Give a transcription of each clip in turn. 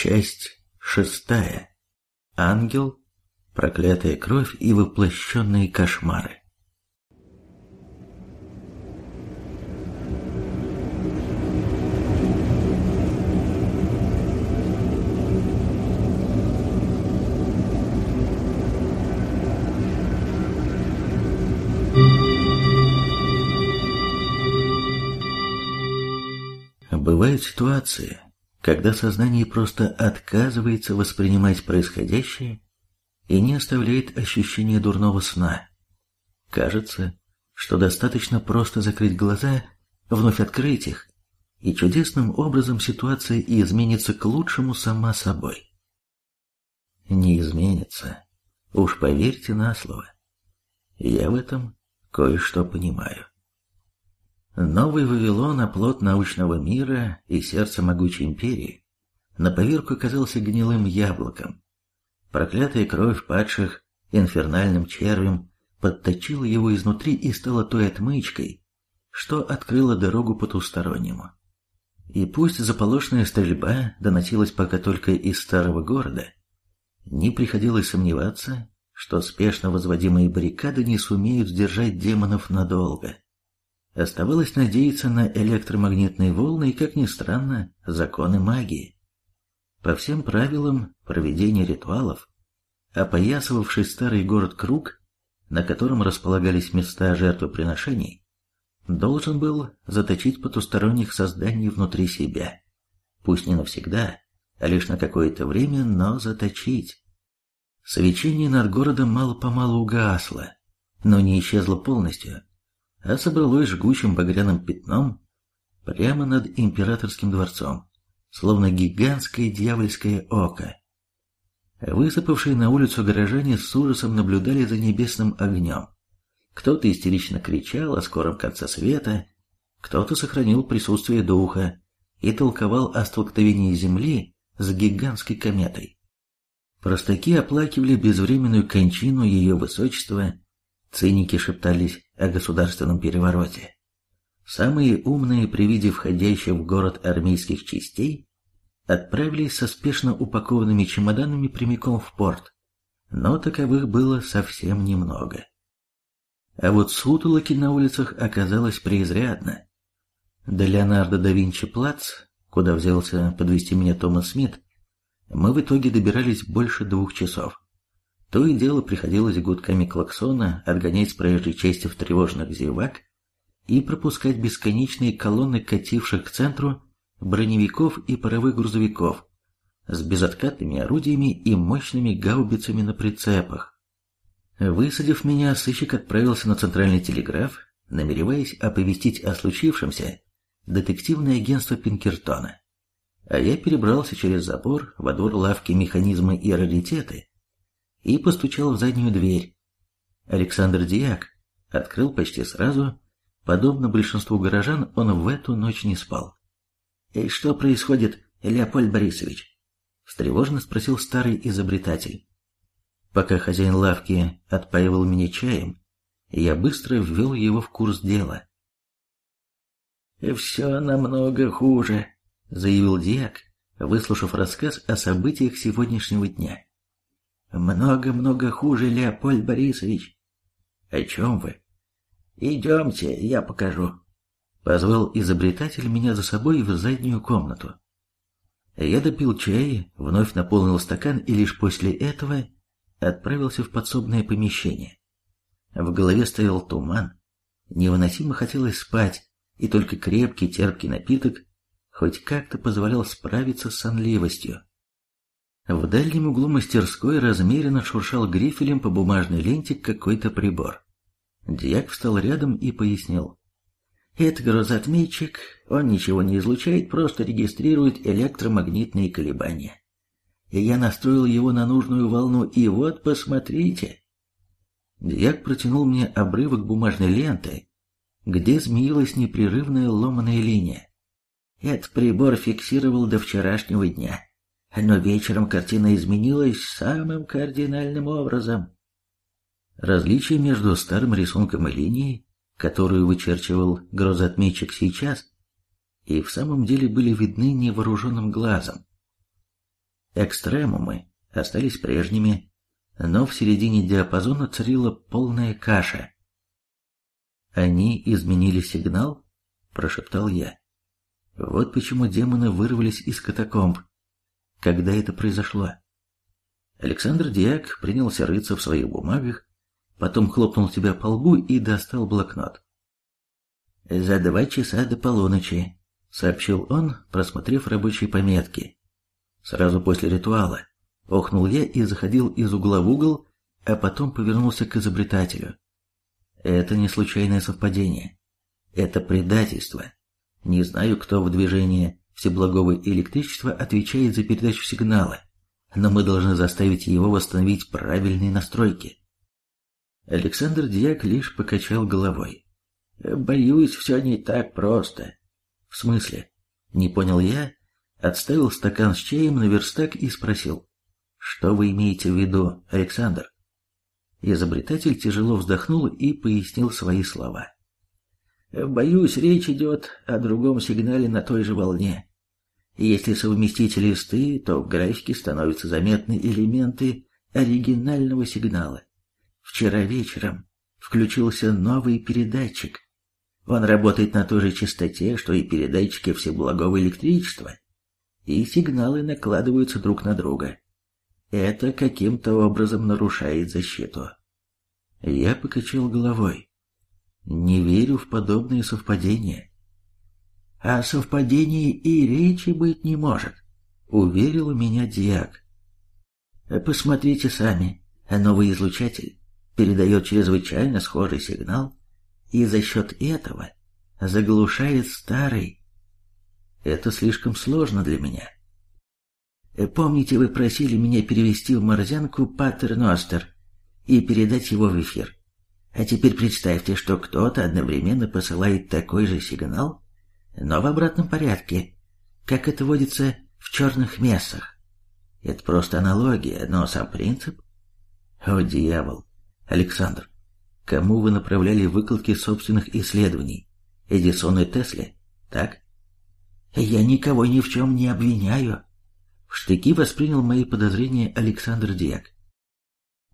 Часть шестая. Ангел, проклятая кровь и воплощенные кошмары. Бывают ситуации, когда сознание просто отказывается воспринимать происходящее и не оставляет ощущения дурного сна. Кажется, что достаточно просто закрыть глаза, вновь открыть их, и чудесным образом ситуация изменится к лучшему сама собой. Не изменится, уж поверьте на слово. Я в этом кое-что понимаю. Новый Вавилон, оплот научного мира и сердце могучей империи, на поверку казался гнилым яблоком. Проклятая кровь падших инфернальным червем подточила его изнутри и стала той отмычкой, что открыла дорогу потустороннему. И пусть заполошная стрельба доносилась пока только из старого города, не приходилось сомневаться, что спешно возводимые баррикады не сумеют сдержать демонов надолго. Оставалось надеяться на электромагнитные волны и, как ни странно, законы магии. По всем правилам проведения ритуалов, опоясывавший старый город круг, на котором располагались места жертвоприношений, должен был заточить потусторонних созданий внутри себя. Пусть не навсегда, а лишь на какое-то время, но заточить. Свечение над городом мало-помалу угасло, но не исчезло полностью а собралось жгучим багряным пятном прямо над императорским дворцом, словно гигантское дьявольское око. Высыпавшие на улицу горожане с ужасом наблюдали за небесным огнем. Кто-то истерично кричал о скором конце света, кто-то сохранил присутствие духа и толковал о столкновении Земли с гигантской кометой. Простаки оплакивали безвременную кончину ее высочества Циники шептались о государственном перевороте. Самые умные при виде входящих в город армейских частей отправились со спешно упакованными чемоданами прямиком в порт, но таковых было совсем немного. А вот сутолоки на улицах оказалось преизрядно. До Леонардо да Винчи плац, куда взялся подвести меня Томас Смит, мы в итоге добирались больше двух часов. То и дело приходилось гудками клаксона отгонять с проезжей части в тревожных зевак и пропускать бесконечные колонны кативших к центру броневиков и паровых грузовиков с безоткатными орудиями и мощными гаубицами на прицепах. Высадив меня, сыщик отправился на центральный телеграф, намереваясь оповестить о случившемся детективное агентство Пинкертона. А я перебрался через забор во двор лавки механизмы и раритеты, и постучал в заднюю дверь. Александр Диак открыл почти сразу. Подобно большинству горожан, он в эту ночь не спал. «И что происходит, Леопольд Борисович?» – встревоженно спросил старый изобретатель. Пока хозяин лавки отпаивал меня чаем, я быстро ввел его в курс дела. «Все намного хуже», — заявил Диак, выслушав рассказ о событиях сегодняшнего дня. Много-много хуже, Леопольд Борисович. О чем вы? Идемте, я покажу. Позвал изобретатель меня за собой в заднюю комнату. Я допил чай, вновь наполнил стакан и лишь после этого отправился в подсобное помещение. В голове стоял туман, невыносимо хотелось спать, и только крепкий терпкий напиток хоть как-то позволял справиться с сонливостью. В дальнем углу мастерской размеренно шуршал грифелем по бумажной ленте какой-то прибор. Дьяк встал рядом и пояснил. Это грозотметчик, он ничего не излучает, просто регистрирует электромагнитные колебания. И я настроил его на нужную волну, и вот, посмотрите. Дьяк протянул мне обрывок бумажной ленты, где змеилась непрерывная ломаная линия. Этот прибор фиксировал до вчерашнего дня но вечером картина изменилась самым кардинальным образом. Различие между старым рисунком и линией, которую вычерчивал грозотметчик сейчас, и в самом деле были видны невооруженным глазом. Экстремумы остались прежними, но в середине диапазона царила полная каша. «Они изменили сигнал?» – прошептал я. «Вот почему демоны вырвались из катакомб. Когда это произошло?» Александр Диак принялся рыться в своих бумагах, потом хлопнул себя по лбу и достал блокнот. «За два часа до полуночи», — сообщил он, просмотрев рабочие пометки. Сразу после ритуала охнул я и заходил из угла в угол, а потом повернулся к изобретателю. Это не случайное совпадение. Это предательство. Не знаю, кто в движении всеблагого электричества отвечает за передачу сигнала, но мы должны заставить его восстановить правильные настройки. Александр Дьяк лишь покачал головой. «Боюсь, все не так просто». «В смысле?» Не понял я, отставил стакан с чаем на верстак и спросил. «Что вы имеете в виду, Александр?» Изобретатель тяжело вздохнул и пояснил свои слова. «Боюсь, речь идет о другом сигнале на той же волне. Если совместить листы, то в графике становятся заметны элементы оригинального сигнала. Вчера вечером включился новый передатчик. Он работает на той же частоте, что и передатчики всеблагого электричества, и сигналы накладываются друг на друга. Это каким-то образом нарушает защиту. Я покачал головой. Не верю в подобные совпадения. О совпадении и речи быть не может, уверил меня Диак. Посмотрите сами, новый излучатель передает чрезвычайно схожий сигнал, и за счет этого заглушает старый. Это слишком сложно для меня. Помните, вы просили меня перевести в морзянку паттерностер и передать его в эфир? А теперь представьте, что кто-то одновременно посылает такой же сигнал, но в обратном порядке, как это водится в черных мессах. Это просто аналогия, но сам принцип... О, дьявол! Александр, кому вы направляли выкладки собственных исследований? Эдисону и Тесле, так? Я никого ни в чем не обвиняю. В штыки воспринял мои подозрения Александр Диак.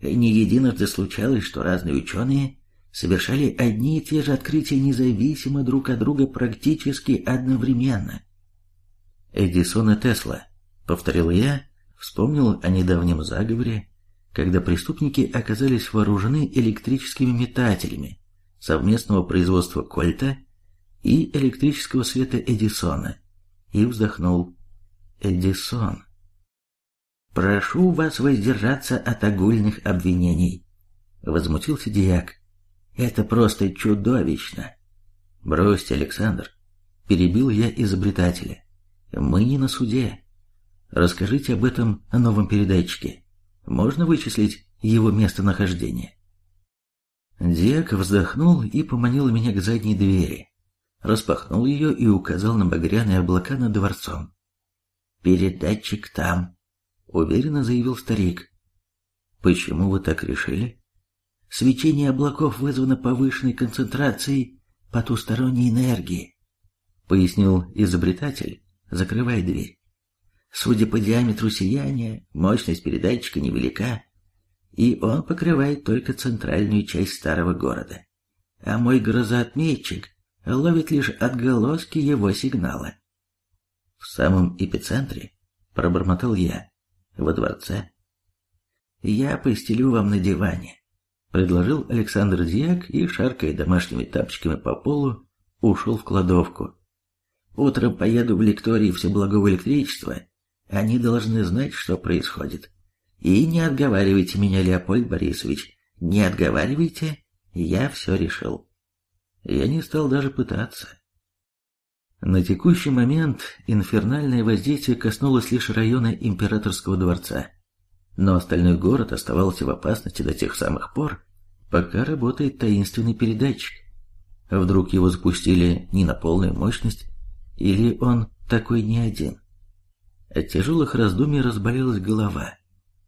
Не единожды случалось, что разные ученые совершали одни и те же открытия независимо друг от друга практически одновременно. «Эдисон и Тесла», — повторил я, вспомнил о недавнем заговоре, когда преступники оказались вооружены электрическими метателями совместного производства Кольта и электрического света Эдисона, и вздохнул. Эдисон. «Прошу вас воздержаться от огульных обвинений», — возмутился Диак. «Это просто чудовищно». «Бросьте, Александр», — перебил я изобретателя. «Мы не на суде. Расскажите об этом новом передатчике. Можно вычислить его местонахождение?» Диак вздохнул и поманил меня к задней двери. Распахнул ее и указал на багряные облака над дворцом. «Передатчик там», — уверенно заявил старик. «Почему вы так решили?» «Свечение облаков вызвано повышенной концентрацией потусторонней энергии», — пояснил изобретатель, закрывая дверь. «Судя по диаметру сияния, мощность передатчика невелика, и он покрывает только центральную часть старого города, а мой грозоотметчик ловит лишь отголоски его сигнала. В самом эпицентре, пробормотал я, во дворце. Я постелю вам на диване, предложил Александр Дьяк и, шаркая домашними тапочками по полу, ушел в кладовку. Утром поеду в лектории Всеблагого электричества. Они должны знать, что происходит. И не отговаривайте меня, Леопольд Борисович, не отговаривайте, я все решил. Я не стал даже пытаться. На текущий момент инфернальное воздействие коснулось лишь района Императорского дворца, но остальной город оставался в опасности до тех самых пор, пока работает таинственный передатчик. Вдруг его запустили не на полную мощность, или он такой не один. От тяжелых раздумий разболелась голова.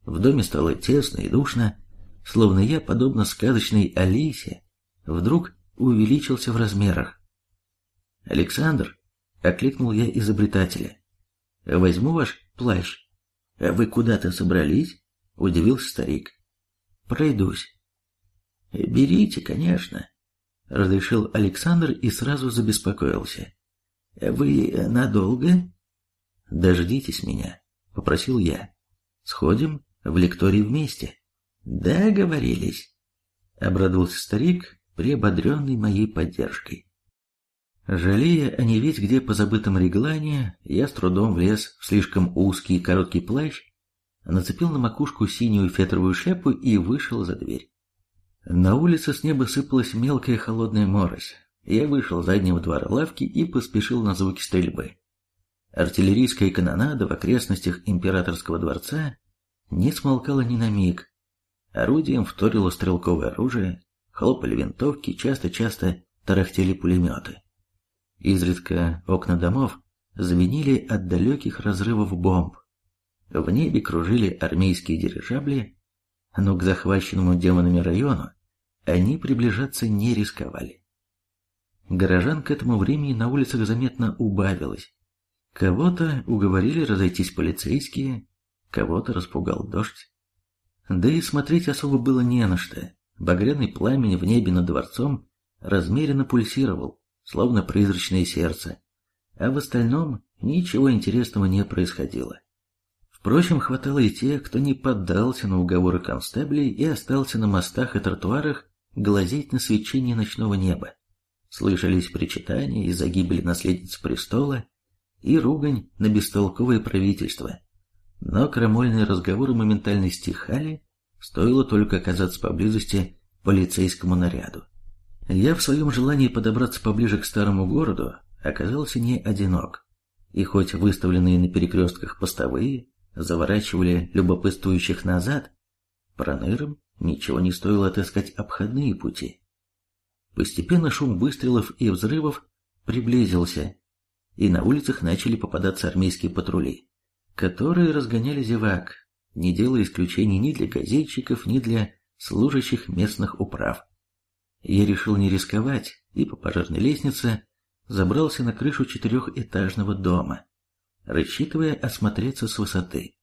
В доме стало тесно и душно, словно я, подобно сказочной Алисе, вдруг увеличился в размерах. «Александр!» — окликнул я изобретателя. «Возьму ваш плащ». Вы куда-то собрались?» — удивился старик. «Пройдусь». «Берите, конечно», — разрешил Александр и сразу забеспокоился. «Вы надолго?» «Дождитесь меня», — попросил я. «Сходим в лекторий вместе». «Договорились», — обрадовался старик, приободренный моей поддержкой. Жалея о невесть где позабытом реглане, я с трудом влез в слишком узкий и короткий плащ, нацепил на макушку синюю фетровую шляпу и вышел за дверь. На улице с неба сыпалась мелкая холодная морось. Я вышел с заднего двора лавки и поспешил на звуки стрельбы. Артиллерийская канонада в окрестностях императорского дворца не смолкала ни на миг. Орудием вторило стрелковое оружие, хлопали винтовки, часто-часто тарахтели пулеметы. Изредка окна домов звенели от далеких разрывов бомб. В небе кружили армейские дирижабли, но к захваченному демонами району они приближаться не рисковали. Горожан к этому времени на улицах заметно убавилось. Кого-то уговорили разойтись полицейские, кого-то распугал дождь. Да и смотреть особо было не на что. Багряный пламень в небе над дворцом размеренно пульсировал, словно призрачное сердце, а в остальном ничего интересного не происходило. Впрочем, хватало и тех, кто не поддался на уговоры констеблей и остался на мостах и тротуарах глазеть на свечение ночного неба. Слышались причитания из-за гибели наследницы престола и ругань на бестолковое правительство. Но крамольные разговоры моментально стихали, стоило только оказаться поблизости полицейскому наряду. Я в своем желании подобраться поближе к старому городу оказался не одинок. И хоть выставленные на перекрестках постовые заворачивали любопытствующих назад, пронырам ничего не стоило отыскать обходные пути. Постепенно шум выстрелов и взрывов приблизился, и на улицах начали попадаться армейские патрули, которые разгоняли зевак, не делая исключений ни для газетчиков, ни для служащих местных управ. Я решил не рисковать и по пожарной лестнице забрался на крышу четырехэтажного дома, рассчитывая осмотреться с высоты.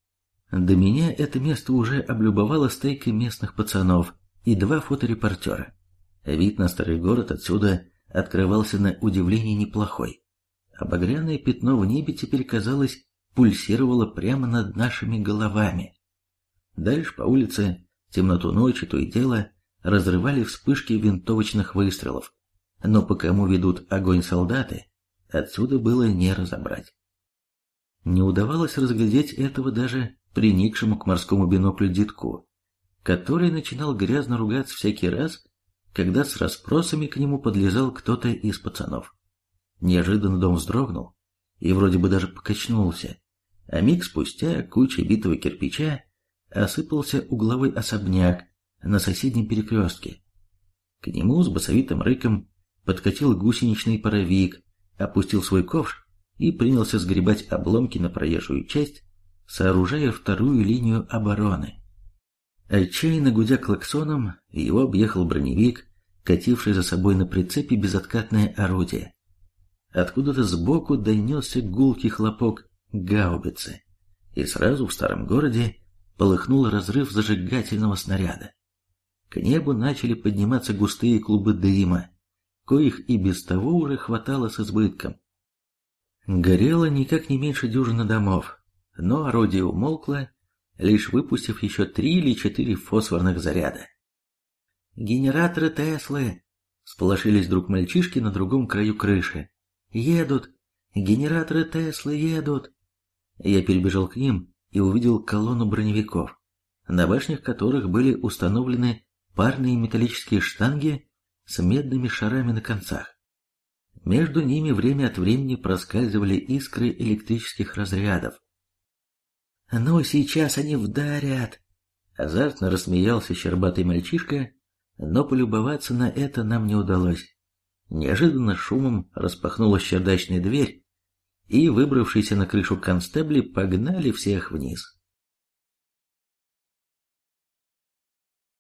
До меня это место уже облюбовало стейкой местных пацанов и два фоторепортера. Вид на старый город отсюда открывался на удивление неплохой. Обогрянное пятно в небе теперь, казалось, пульсировало прямо над нашими головами. Дальше по улице, темноту ночи, то и дело, разрывали вспышки винтовочных выстрелов. Но по кому ведут огонь солдаты, отсюда было не разобрать. Не удавалось разглядеть этого даже приникшему к морскому биноклю детку, который начинал грязно ругаться всякий раз, когда с расспросами к нему подлезал кто-то из пацанов. Неожиданно дом вздрогнул и вроде бы даже покачнулся, а миг спустя куча битого кирпича осыпался угловой особняк на соседнем перекрестке. К нему с басовитым рыком подкатил гусеничный паровик, опустил свой ковш и принялся сгребать обломки на проезжую часть, сооружая вторую линию обороны. Отчаянно гудя клаксоном, его объехал броневик, кативший за собой на прицепе безоткатное орудие. Откуда-то сбоку донесся гулкий хлопок гаубицы, и сразу в старом городе полыхнул разрыв зажигательного снаряда. К небу начали подниматься густые клубы дыма, коих и без того уже хватало с избытком. Горело никак не меньше дюжины домов, но орудие умолкло, лишь выпустив еще три или четыре фосфорных заряда. «Генераторы Теслы!» — сполошились вдруг мальчишки на другом краю крыши. Едут! Генераторы Теслы едут!» Я перебежал к ним и увидел колонну броневиков, на башнях которых были установлены парные металлические штанги с медными шарами на концах. Между ними время от времени проскальзывали искры электрических разрядов. «Ну, сейчас они вдарят!» Азартно рассмеялся щербатый мальчишка, но полюбоваться на это нам не удалось. Неожиданно шумом распахнулась чердачная дверь, и выбравшиеся на крышу констебли погнали всех вниз.